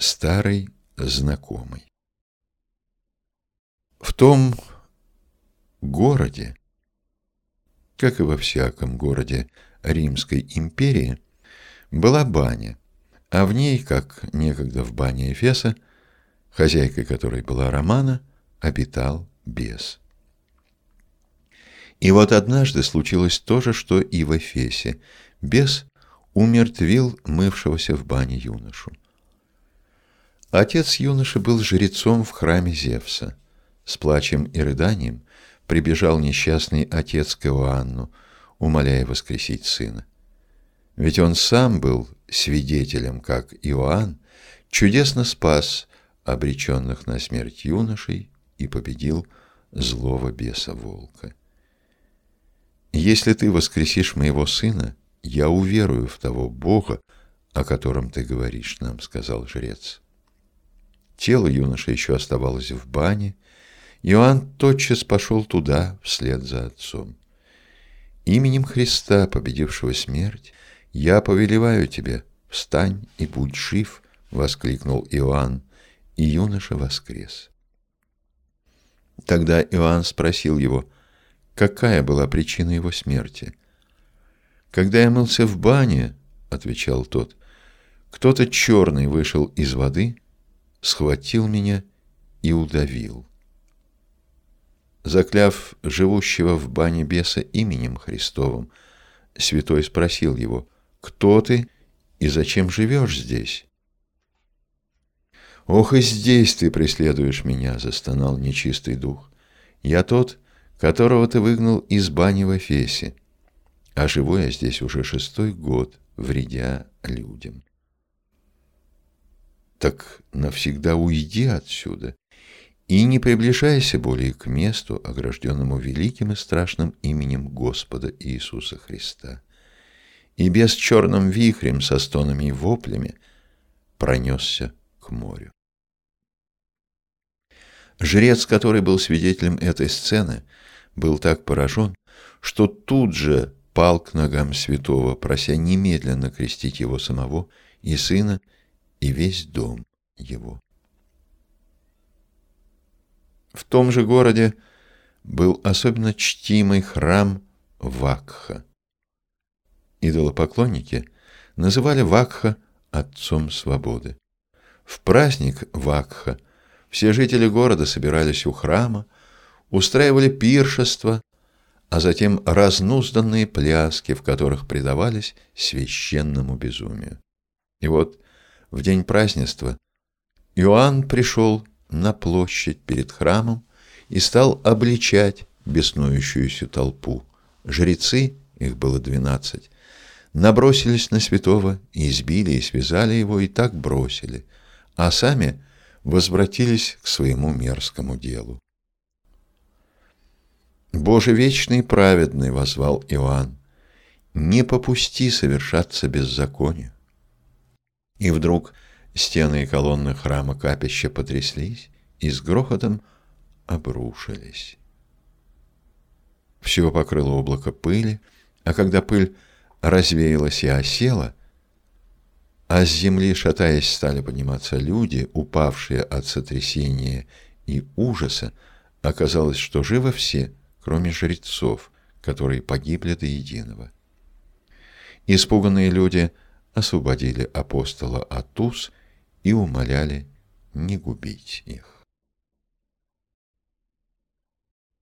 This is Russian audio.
старый знакомый. В том городе, как и во всяком городе Римской империи, была баня, а в ней, как некогда в бане Эфеса, хозяйкой которой была Романа, обитал бес. И вот однажды случилось то же, что и в Эфесе. Бес умертвил мывшегося в бане юношу. Отец юноши был жрецом в храме Зевса. С плачем и рыданием прибежал несчастный отец к Иоанну, умоляя воскресить сына. Ведь он сам был свидетелем, как Иоанн чудесно спас обреченных на смерть юношей и победил злого беса волка. Если ты воскресишь моего сына, я уверую в того Бога, о котором ты говоришь нам, сказал жрец. Тело юноши еще оставалось в бане. Иоанн тотчас пошел туда, вслед за отцом. Именем Христа, победившего смерть, я повелеваю тебе, встань и будь жив, воскликнул Иоанн, и юноша воскрес. Тогда Иоанн спросил его, какая была причина его смерти. Когда я мылся в бане, отвечал тот, кто-то черный вышел из воды схватил меня и удавил. Закляв живущего в бане беса именем Христовым, святой спросил его, «Кто ты и зачем живешь здесь?» «Ох, и здесь ты преследуешь меня!» — застонал нечистый дух. «Я тот, которого ты выгнал из бани в Эфесе, а живу я здесь уже шестой год, вредя людям» так навсегда уйди отсюда и не приближайся более к месту, огражденному великим и страшным именем Господа Иисуса Христа. И без черным вихрем со стонами и воплями пронесся к морю. Жрец, который был свидетелем этой сцены, был так поражен, что тут же пал к ногам святого, прося немедленно крестить его самого и сына, и весь дом его. В том же городе был особенно чтимый храм Вакха. Идолопоклонники называли Вакха отцом свободы. В праздник Вакха все жители города собирались у храма, устраивали пиршества, а затем разнузданные пляски, в которых предавались священному безумию. И вот в день празднества Иоанн пришел на площадь перед храмом и стал обличать беснующуюся толпу. Жрецы, их было двенадцать, набросились на святого и избили и связали его и так бросили, а сами возвратились к своему мерзкому делу. «Боже вечный и праведный!» — возвал Иоанн. «Не попусти совершаться беззаконию. И вдруг стены и колонны храма капища потряслись и с грохотом обрушились. Все покрыло облако пыли, а когда пыль развеялась и осела, а с земли, шатаясь, стали подниматься люди, упавшие от сотрясения и ужаса, оказалось, что живы все, кроме жрецов, которые погибли до единого. Испуганные люди – освободили апостола от уз и умоляли не губить их.